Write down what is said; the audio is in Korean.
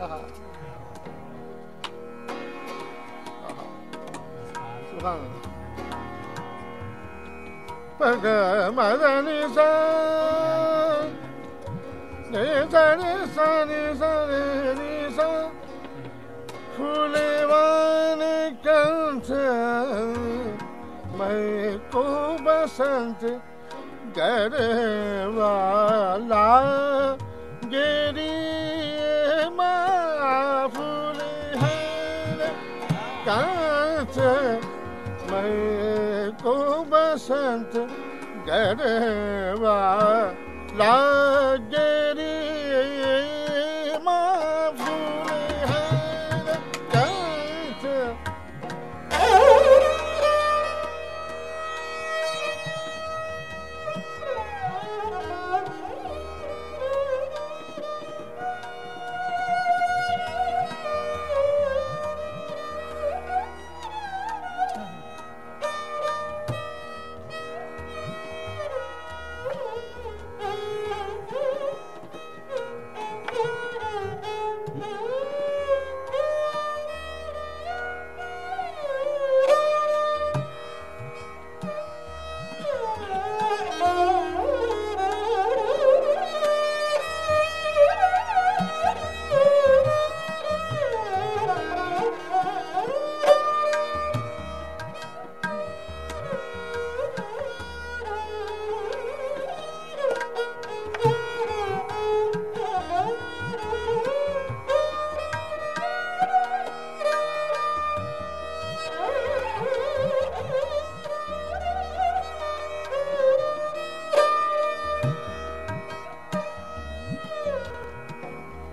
아하. 아하. 마다니사 니사니사 니사 니사 फुलेवान कंठ मैं को कांच मैं को बसंत गरवाला गिरी